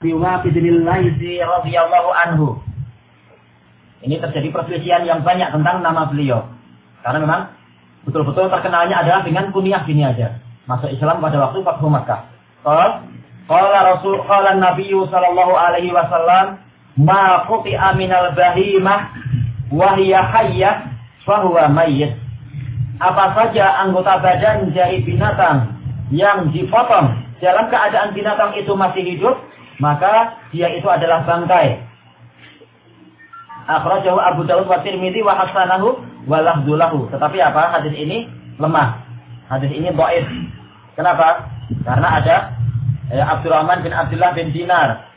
Biwafidil Laisi radhiyallahu anhu. Ini terjadi perselisihan yang banyak tentang nama beliau. Karena memang betul-betul terkenalnya adalah dengan kunyah gini aja. Masuk Islam pada waktu Fathu Makkah. Qala Rasul qala Nabi sallallahu alaihi wasallam ma quti'a minal bahimah wa hiya hayyah fa huwa mayyit. Apa saja anggota badan dari binatang yang dipotong dalam keadaan binatang itu masih hidup, maka dia itu adalah bangkai. Akhrajahu Abu Dawud wa Tirmidzi wa hasanahu wa lafdzulahu. Tetapi apa? Hadis ini lemah. Hadis ini dhaif. Kenapa? Karena ada eh, Abdurrahman bin Abdullah bin Dinar.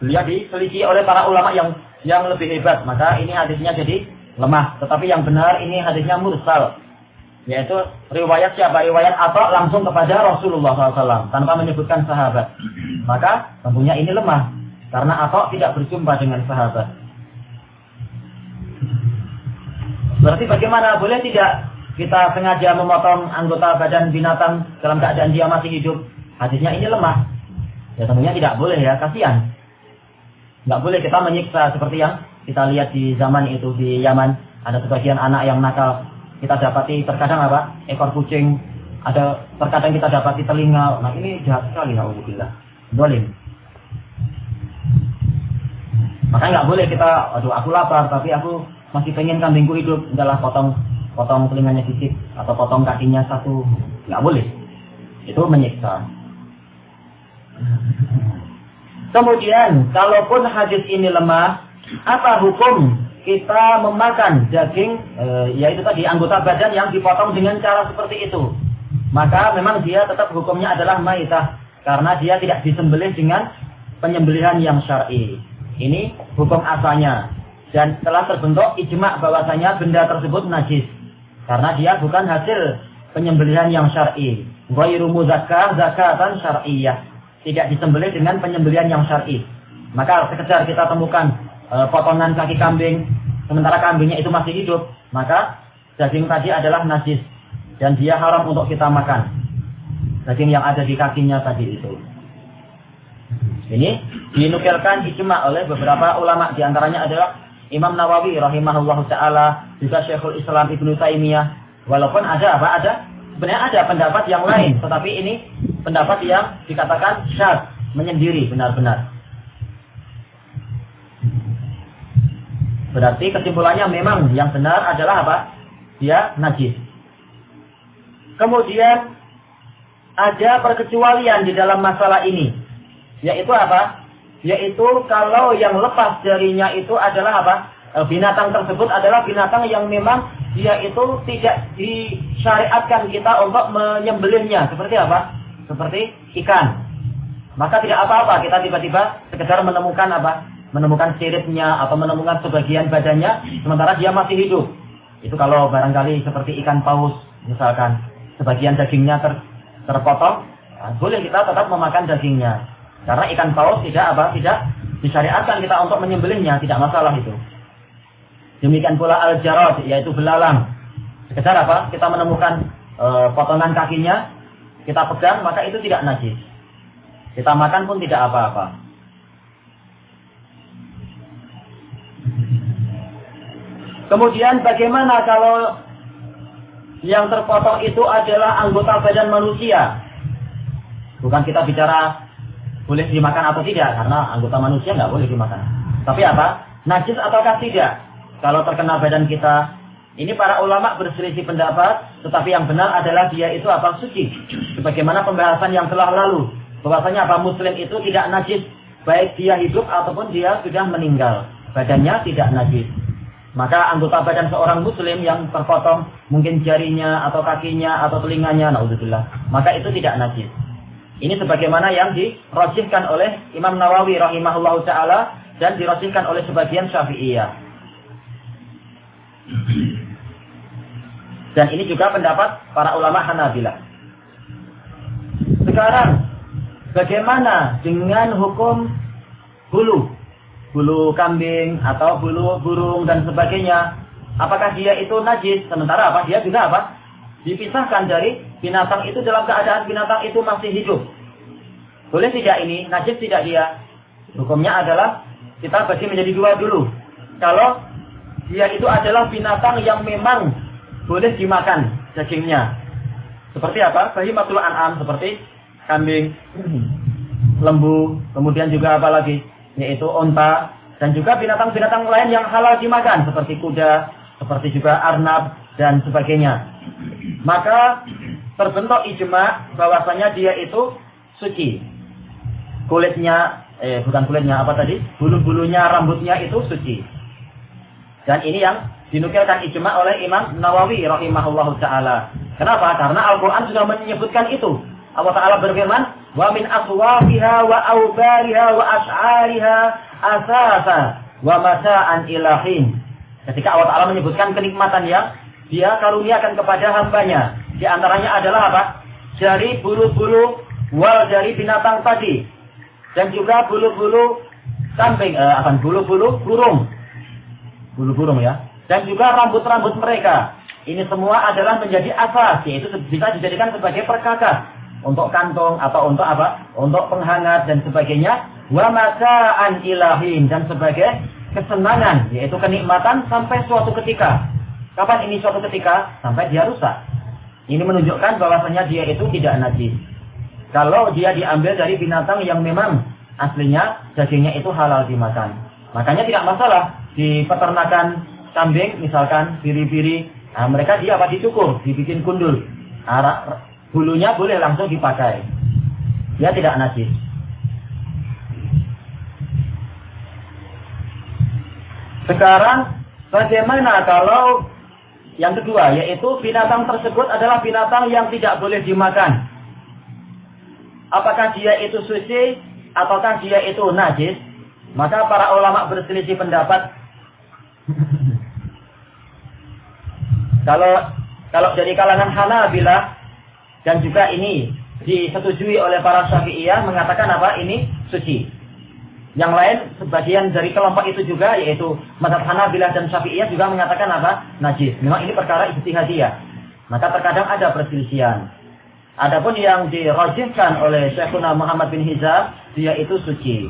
Beliau diselidiki oleh para ulama yang yang lebih hebat. Maka ini hadisnya jadi lemah. Tetapi yang benar ini hadisnya mursal. Yaitu riwayat siapa? Riwayat atau langsung kepada Rasulullah SAW. Tanpa menyebutkan sahabat. Maka tentunya ini lemah. Karena atau tidak berjumpa dengan sahabat. Berarti bagaimana? Boleh tidak kita sengaja memotong anggota badan binatang dalam keadaan dia masih hidup? Hadisnya ini lemah. Ya tentunya tidak boleh ya, kasihan. Nggak boleh kita menyiksa seperti yang kita lihat di zaman itu di Yaman. Ada sebagian anak yang nakal kita dapati terkadang apa ekor kucing ada terkadang kita dapati telinga. Nah ini jahat sekali alhamdulillah dolim maka nggak boleh kita aduh aku lapar tapi aku masih pengen kambingku hidup. Adalah potong potong telinganya sedikit atau potong kakinya satu. Nggak boleh. Itu menyiksa. Kemudian kalaupun hadis ini lemah apa hukum kita memakan daging e, yaitu tadi anggota badan yang dipotong dengan cara seperti itu. Maka memang dia tetap hukumnya adalah maitah karena dia tidak disembelih dengan penyembelihan yang syar'i. Ini hukum asalnya. Dan telah terbentuk ijma bahwasanya benda tersebut najis. Karena dia bukan hasil penyembelihan yang syar'i. Ghairu muzakkah zakatan syar'iyyah tidak disembelih dengan penyembelihan yang syar'i. Maka sekedar kita temukan e, potongan kaki kambing, sementara kambingnya itu masih hidup, maka daging tadi adalah najis dan dia haram untuk kita makan. Daging yang ada di kakinya tadi itu. Ini dinukilkan ijma oleh beberapa ulama di antaranya adalah Imam Nawawi rahimahullah taala, juga Syekhul Islam Ibnu Taimiyah. Walaupun ada apa? Ada sebenarnya ada pendapat yang lain, tetapi ini pendapat yang dikatakan syad, menyendiri benar-benar. Berarti kesimpulannya memang yang benar adalah apa? Dia najis. Kemudian ada perkecualian di dalam masalah ini. Yaitu apa? Yaitu kalau yang lepas darinya itu adalah apa? Eh, binatang tersebut adalah binatang yang memang dia itu tidak disyariatkan kita untuk menyembelihnya. Seperti apa? Seperti ikan. Maka tidak apa-apa kita tiba-tiba sekedar menemukan apa? Menemukan siripnya atau menemukan sebagian badannya sementara dia masih hidup. Itu kalau barangkali seperti ikan paus misalkan sebagian dagingnya ter, terpotong, nah, boleh kita tetap memakan dagingnya. Karena ikan paus tidak apa tidak disyariatkan kita untuk menyembelihnya, tidak masalah itu. Demikian pula al-jarad yaitu belalang. Sekedar apa? Kita menemukan e, potongan kakinya, kita pegang maka itu tidak najis. Kita makan pun tidak apa-apa. Kemudian bagaimana kalau yang terpotong itu adalah anggota badan manusia? Bukan kita bicara boleh dimakan atau tidak, karena anggota manusia nggak boleh dimakan. Tapi apa? Najis ataukah tidak? Kalau terkena badan kita, ini para ulama berselisih pendapat, tetapi yang benar adalah dia itu apa? Suci. Sebagaimana pembahasan yang telah lalu. Bahwasanya apa? Muslim itu tidak najis. Baik dia hidup ataupun dia sudah meninggal. Badannya tidak najis. Maka anggota badan seorang muslim yang terpotong mungkin jarinya atau kakinya atau telinganya, naudzubillah, maka itu tidak najis. Ini sebagaimana yang dirosihkan oleh Imam Nawawi rahimahullah taala dan dirosihkan oleh sebagian Syafi'iyah. Dan ini juga pendapat para ulama Hanabilah. Sekarang bagaimana dengan hukum bulu? Bulu kambing atau bulu burung dan sebagainya. Apakah dia itu najis? Sementara apa? Dia juga apa? Dipisahkan dari binatang itu dalam keadaan binatang itu masih hidup. Boleh tidak ini? Najis tidak dia? Hukumnya adalah kita bagi menjadi dua dulu. Kalau dia itu adalah binatang yang memang boleh dimakan dagingnya. Seperti apa? Bahimatul an'am seperti kambing, lembu, kemudian juga apa lagi? Yaitu onta dan juga binatang-binatang lain yang halal dimakan seperti kuda, seperti juga arnab dan sebagainya. Maka terbentuk ijma bahwasanya dia itu suci. Kulitnya eh bukan kulitnya apa tadi? Bulu-bulunya, rambutnya itu suci. Dan ini yang dinukilkan ijma oleh Imam Nawawi rahimahullahu taala. Kenapa? Karena Al-Qur'an sudah menyebutkan itu. Allah taala berfirman, "Wa min aswafiha wa awbariha wa as'ariha asasa wa mata'an ilahin." Ketika Allah taala menyebutkan kenikmatan yang dia karuniakan kepada hambanya, di antaranya adalah apa? Jari bulu-bulu wal dari binatang tadi dan juga bulu-bulu kambing, eh, apa bulu-bulu burung, bulu burung ya, dan juga rambut-rambut mereka. Ini semua adalah menjadi asas, yaitu bisa dijadikan sebagai perkakas untuk kantong atau untuk apa? Untuk penghangat dan sebagainya. Wa masaan ilahin dan sebagai kesenangan, yaitu kenikmatan sampai suatu ketika. Kapan ini suatu ketika? Sampai dia rusak. Ini menunjukkan bahwasanya dia itu tidak najis. Kalau dia diambil dari binatang yang memang aslinya dagingnya itu halal dimakan. Makanya tidak masalah di peternakan kambing misalkan biri-biri, nah, mereka dia apa dicukur, dibikin gundul. Nah, bulunya boleh langsung dipakai. Dia tidak najis. Sekarang bagaimana kalau yang kedua yaitu binatang tersebut adalah binatang yang tidak boleh dimakan apakah dia itu suci ataukah dia itu najis, maka para ulama berselisih pendapat. kalau kalau dari kalangan Hanabilah dan juga ini disetujui oleh para Syafi'iyah mengatakan apa? Ini suci. Yang lain sebagian dari kelompok itu juga yaitu mazhab Hanabilah dan Syafi'iyah juga mengatakan apa? Najis. Memang ini perkara ijtihadiyah. Maka terkadang ada perselisihan. Adapun yang dirajihkan oleh Syekhuna Muhammad bin Hizam, dia itu suci.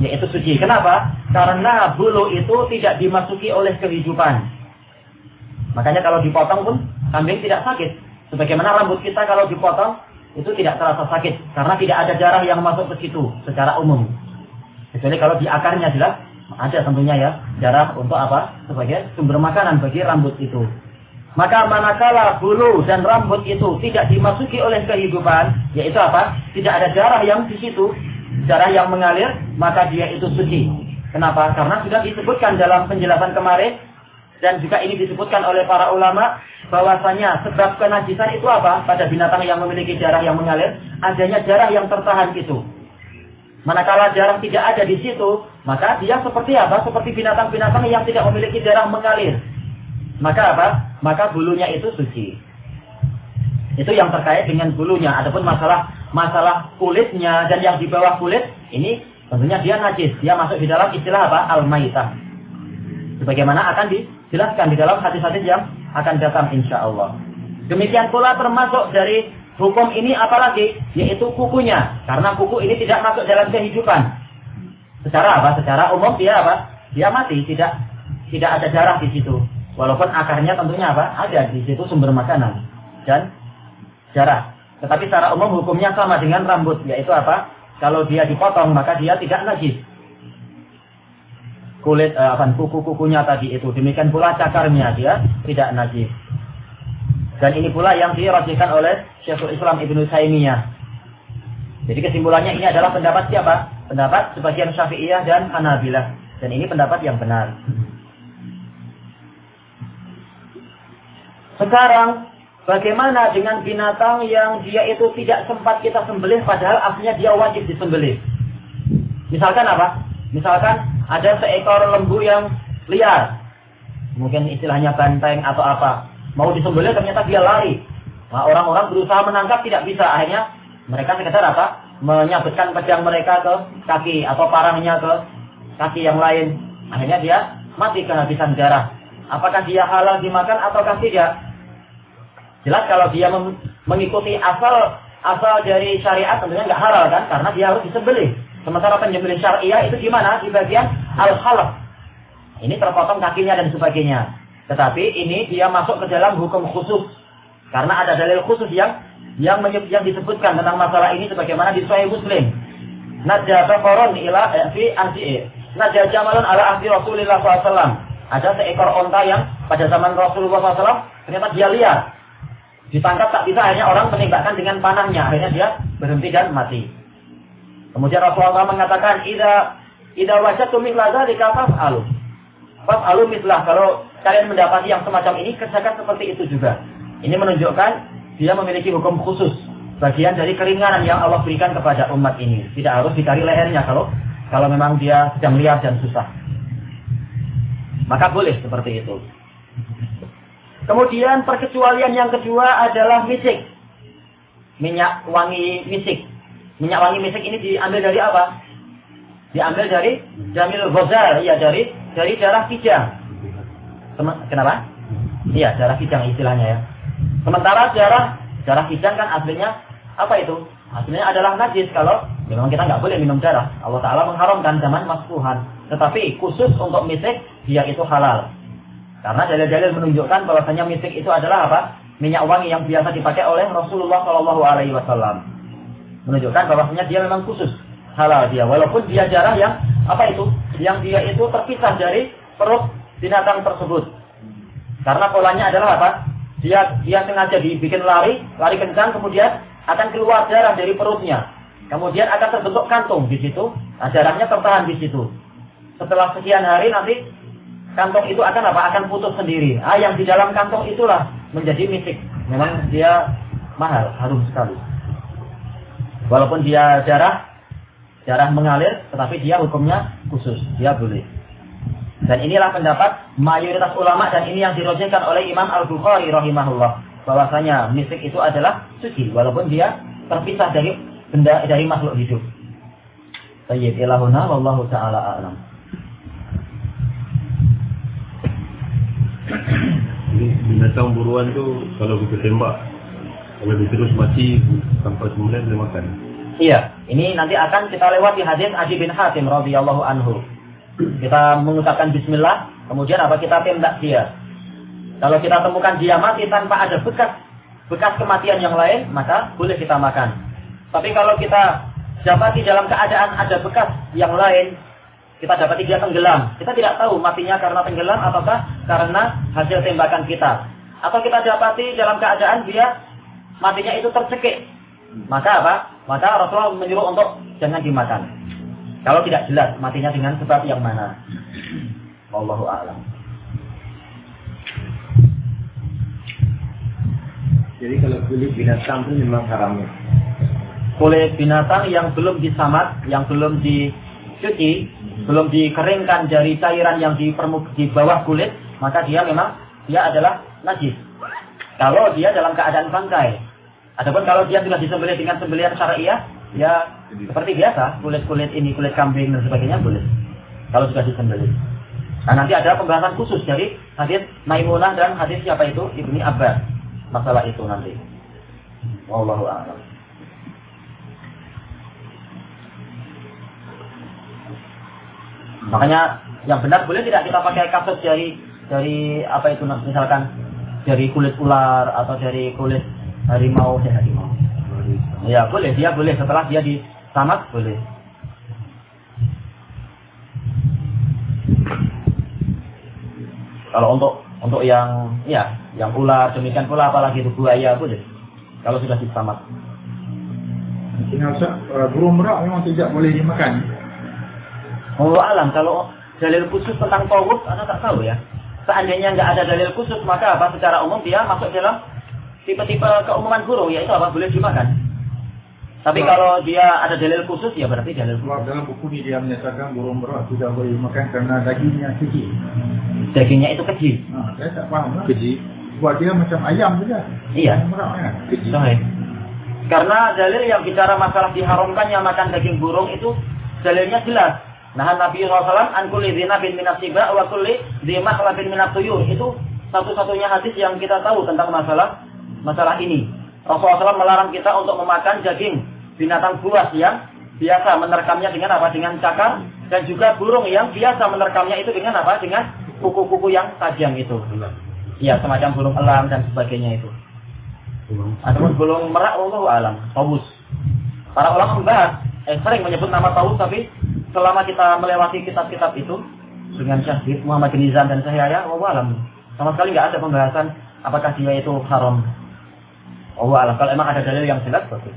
Yaitu suci. Kenapa? Karena bulu itu tidak dimasuki oleh kehidupan. Makanya kalau dipotong pun kambing tidak sakit. Sebagaimana rambut kita kalau dipotong itu tidak terasa sakit. Karena tidak ada darah yang masuk ke situ secara umum. Kecuali kalau di akarnya jelas ada tentunya ya darah untuk apa? Sebagai sumber makanan bagi rambut itu. Maka manakala bulu dan rambut itu tidak dimasuki oleh kehidupan, yaitu apa? Tidak ada darah yang di situ, darah yang mengalir, maka dia itu suci. Kenapa? Karena sudah disebutkan dalam penjelasan kemarin dan juga ini disebutkan oleh para ulama bahwasanya sebab kenajisan itu apa? Pada binatang yang memiliki darah yang mengalir, adanya darah yang tertahan itu. Manakala darah tidak ada di situ, maka dia seperti apa? Seperti binatang-binatang yang tidak memiliki darah mengalir. Maka apa? Maka bulunya itu suci. Itu yang terkait dengan bulunya. Adapun masalah masalah kulitnya dan yang di bawah kulit ini tentunya dia najis. Dia masuk di dalam istilah apa? Al-maitah. Sebagaimana akan dijelaskan di dalam hadis-hadis yang akan datang insya Allah. Demikian pula termasuk dari hukum ini apalagi yaitu kukunya. Karena kuku ini tidak masuk dalam kehidupan. Secara apa? Secara umum dia apa? Dia mati, tidak tidak ada darah di situ. Walaupun akarnya tentunya apa? Ada di situ sumber makanan dan darah. Tetapi secara umum hukumnya sama dengan rambut, yaitu apa? Kalau dia dipotong maka dia tidak najis. Kulit eh, kuku-kukunya tadi itu demikian pula cakarnya dia tidak najis. Dan ini pula yang dirajihkan oleh Syekhul Islam Ibnu Taimiyah. Jadi kesimpulannya ini adalah pendapat siapa? Pendapat sebagian Syafi'iyah dan Hanabilah. Dan ini pendapat yang benar. Sekarang bagaimana dengan binatang yang dia itu tidak sempat kita sembelih padahal aslinya dia wajib disembelih? Misalkan apa? Misalkan ada seekor lembu yang liar. Mungkin istilahnya banteng atau apa. Mau disembelih ternyata dia lari. Nah, orang-orang berusaha menangkap tidak bisa. Akhirnya mereka sekedar apa? Menyabetkan pedang mereka ke kaki atau parangnya ke kaki yang lain. Akhirnya dia mati kehabisan darah. Apakah dia halal dimakan ataukah tidak? Jelas kalau dia mengikuti asal asal dari syariat tentunya nggak halal kan, karena dia harus disembelih. Sementara penyembelih syariah itu di mana? Di bagian al-khalq. Ini terpotong kakinya dan sebagainya. Tetapi ini dia masuk ke dalam hukum khusus. Karena ada dalil khusus yang yang, yang disebutkan tentang masalah ini sebagaimana di Sahih Muslim. Najah koron ila fi eh. Najah jamalun ala ahdi Rasulullah SAW. Ada seekor onta yang pada zaman Rasulullah SAW ternyata dia liar. Ditangkap tak bisa hanya orang menembakkan dengan panahnya. Akhirnya dia berhenti dan mati. Kemudian Rasulullah mengatakan, "Ida ida di kafaf alu." Faf alu mitlah. Kalau kalian mendapati yang semacam ini, kerjakan seperti itu juga. Ini menunjukkan dia memiliki hukum khusus. Bagian dari keringanan yang Allah berikan kepada umat ini. Tidak harus dikari lehernya kalau kalau memang dia sedang liar dan susah. Maka boleh seperti itu. Kemudian perkecualian yang kedua adalah misik. Minyak wangi misik. Minyak wangi misik ini diambil dari apa? Diambil dari Jamil Ghazal, ya dari dari darah kijang. Kenapa? Iya, darah kijang istilahnya ya. Sementara darah darah kijang kan aslinya apa itu? Aslinya adalah najis kalau memang kita nggak boleh minum darah. Allah Taala mengharamkan zaman Mas Tuhan. Tetapi khusus untuk misik dia itu halal. Karena dalil-dalil menunjukkan bahwasanya misik itu adalah apa? Minyak wangi yang biasa dipakai oleh Rasulullah Shallallahu Alaihi Wasallam. Menunjukkan bahwasanya dia memang khusus halal dia. Walaupun dia darah yang apa itu? Yang dia itu terpisah dari perut binatang tersebut. Karena polanya adalah apa? Dia dia sengaja dibikin lari, lari kencang, kemudian akan keluar darah dari perutnya. Kemudian akan terbentuk kantung di situ, nah, darahnya tertahan di situ. Setelah sekian hari nanti kantong itu akan apa? Akan putus sendiri. Ah, yang di dalam kantong itulah menjadi misik. Memang dia mahal, harum sekali. Walaupun dia darah, darah mengalir, tetapi dia hukumnya khusus, dia boleh. Dan inilah pendapat mayoritas ulama dan ini yang dirojekkan oleh Imam Al-Bukhari rahimahullah. Bahwasanya misik itu adalah suci walaupun dia terpisah dari benda dari makhluk hidup. Tayyib ilahuna wallahu taala a'lam. binatang buruan tu kalau kita tembak dia terus mati tanpa sembelih boleh makan. Iya, ini nanti akan kita lewati hadis Adi bin Hatim radhiyallahu anhu. Kita mengucapkan bismillah, kemudian apa kita tembak dia. Kalau kita temukan dia mati tanpa ada bekas bekas kematian yang lain, maka boleh kita makan. Tapi kalau kita dapati dalam keadaan ada bekas yang lain, kita dapati dia tenggelam. Kita tidak tahu matinya karena tenggelam ataukah karena hasil tembakan kita. Atau kita dapati dalam keadaan dia matinya itu tercekik. Maka apa? Maka Rasulullah menyuruh untuk jangan dimakan. Kalau tidak jelas matinya dengan sebab yang mana. Wallahu a'lam. Jadi kalau kulit binatang itu memang haram ya? Kulit binatang yang belum disamat, yang belum dicuci, belum dikeringkan dari cairan yang di, di bawah kulit, maka dia memang dia adalah najis. Kalau dia dalam keadaan bangkai. Adapun kalau dia sudah disembelih dengan sembelihan syariah, ya seperti biasa, kulit-kulit ini, kulit kambing dan sebagainya boleh. Kalau sudah disembelih. Nah nanti ada pembahasan khusus dari hadis Maimunah dan hadis siapa itu Ibni Abbas. Masalah itu nanti. Wallahu a'lam. Makanya yang benar boleh tidak kita pakai kasus dari dari apa itu misalkan dari kulit ular atau dari kulit harimau, ya harimau. Ya boleh, dia boleh setelah dia di Tamat boleh. Kalau untuk untuk yang ya yang ular demikian pula apalagi itu buaya boleh. Kalau sudah ditamat. uh, burung merak memang tidak boleh dimakan. Allah alam kalau dalil khusus tentang tawud anda tak tahu ya. Seandainya nggak ada dalil khusus maka apa secara umum dia masuk dalam tipe-tipe keumuman burung yaitu apa boleh dimakan. Tapi kalau dia ada dalil khusus ya berarti dalil khusus. dalam buku ini dia menyatakan burung merak tidak boleh makan karena dagingnya keji. Dagingnya itu keji. Nah, saya tak paham lah. Keji. Buat dia macam ayam saja. Iya. Kan. Keji. Sahih. Karena dalil yang bicara masalah diharamkannya makan daging burung itu dalilnya jelas. Nah Nabi SAW an kulli bin minasiba wa kulli dhimah labin minatuyur. Itu satu-satunya hadis yang kita tahu tentang masalah masalah ini. Rasulullah SAW melarang kita untuk memakan daging binatang buas yang biasa menerkamnya dengan apa? Dengan cakar dan juga burung yang biasa menerkamnya itu dengan apa? Dengan kuku-kuku yang tajam itu. Iya, semacam burung elang dan sebagainya itu. Ataupun burung merak Allah alam, taus. Para ulama membahas, eh, sering menyebut nama taus tapi selama kita melewati kitab-kitab itu dengan Syekh Muhammad bin Izan dan saya Allah alam. Sama sekali nggak ada pembahasan apakah dia itu haram. Allah alam. Kalau emang ada dalil yang jelas bagus.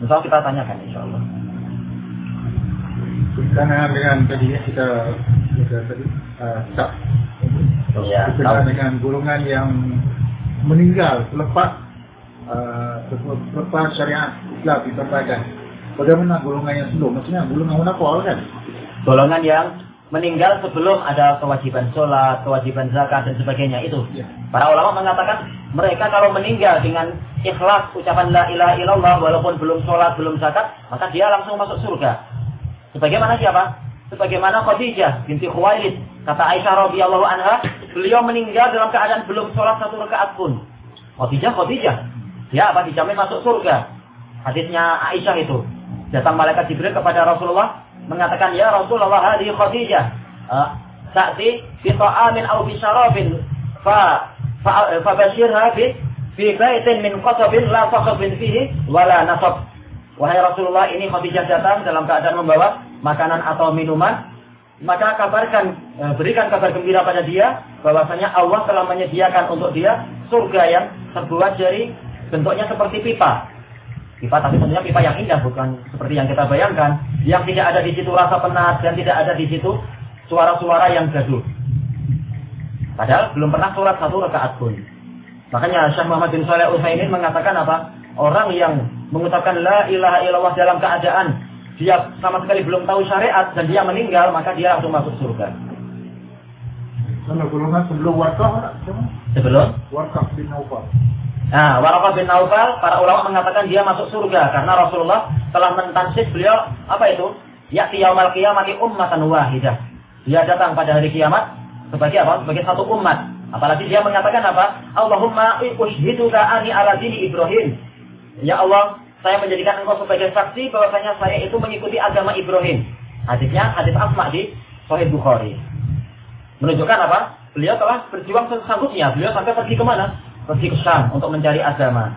Misal kita tanyakan insya Allah. Karena dengan tadi ya kita kita tadi uh, tak tahu. dengan golongan yang meninggal selepas uh, selepas syariat Islam disampaikan. Bagaimana golongan yang sebelum? Maksudnya golongan munafik kan? Golongan yang meninggal sebelum ada kewajiban sholat, kewajiban zakat dan sebagainya itu. Ya. Para ulama mengatakan mereka kalau meninggal dengan ikhlas ucapan la ilaha illallah walaupun belum sholat, belum zakat, maka dia langsung masuk surga. Sebagaimana siapa? Sebagaimana Khadijah binti Khuwailid. Kata Aisyah radhiyallahu anha, beliau meninggal dalam keadaan belum sholat satu rakaat pun. Khadijah, Khadijah. Dia apa? Dijamin masuk surga. Hadisnya Aisyah itu. Datang malaikat Jibril kepada Rasulullah mengatakan, "Ya Rasulullah, hadhi Khadijah." Uh, Ta'ti fi ta'amin aw fi syarabin fa fabashirha bi fi baitin min qatabin la faqabin fihi wala nasab. Wahai Rasulullah, ini Khadijah datang dalam keadaan membawa makanan atau minuman, maka kabarkan, e, berikan kabar gembira pada dia bahwasanya Allah telah menyediakan untuk dia surga yang terbuat dari bentuknya seperti pipa. Pipa tapi tentunya pipa yang indah bukan seperti yang kita bayangkan, yang tidak ada di situ rasa penat dan tidak ada di situ suara-suara yang gaduh. Padahal belum pernah sholat satu rakaat pun. Makanya Syekh Muhammad bin Saleh Utsaimin mengatakan apa? Orang yang mengucapkan la ilaha illallah dalam keadaan dia sama sekali belum tahu syariat dan dia meninggal, maka dia langsung masuk surga. Sebelum warkah, Sebelum warkah bin Naufal. Nah, Waraqah bin Naufal, para ulama mengatakan dia masuk surga karena Rasulullah telah mentansis beliau apa itu? Ya'ti yaumal qiyamati ummatan wahidah. Dia datang pada hari kiamat sebagai apa? Sebagai satu umat. Apalagi dia mengatakan apa? Allahumma ushhiduka ani ala dini Ibrahim. Ya Allah, saya menjadikan engkau sebagai saksi bahwasanya saya itu mengikuti agama Ibrahim. Hadisnya hadis Asma di Sahih Bukhari. Menunjukkan apa? Beliau telah berjuang sesanggupnya. Beliau sampai pergi ke mana? Pergi ke Syam untuk mencari agama.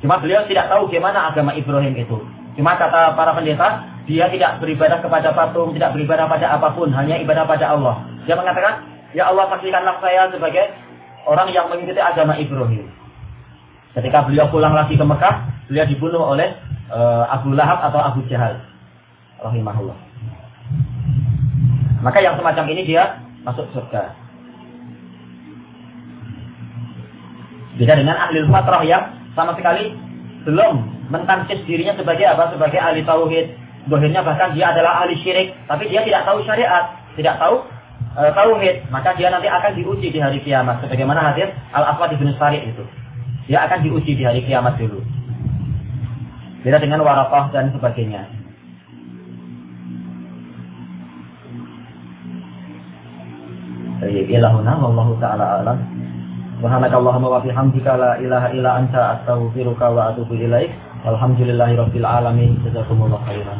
Cuma beliau tidak tahu bagaimana agama Ibrahim itu. Cuma kata para pendeta, dia tidak beribadah kepada patung, tidak beribadah pada apa pun, hanya ibadah pada Allah. Dia mengatakan, Ya Allah saksikanlah saya sebagai orang yang mengikuti agama Ibrahim. Ketika beliau pulang lagi ke Mekah, beliau dibunuh oleh uh, Abu Lahab atau Abu Jahal. Rahimahullah. Maka yang semacam ini dia masuk surga. Beda dengan ahli fatrah yang sama sekali belum mentansis dirinya sebagai apa? Sebagai ahli tauhid. Dohirnya bahkan dia adalah ahli syirik, tapi dia tidak tahu syariat, tidak tahu e, tauhid, maka dia nanti akan diuji di hari kiamat. Sebagaimana hadis Al Aswad bin Sari itu, dia akan diuji di hari kiamat dulu. Beda dengan warakah dan sebagainya. Ilahuna wallahu ta'ala alam. Subhanakallahumma wa bihamdika la ilaha illa anta astaghfiruka wa atubu ilaik. Alhamdulillahirabbil alamin. Jazakumullahu khairan.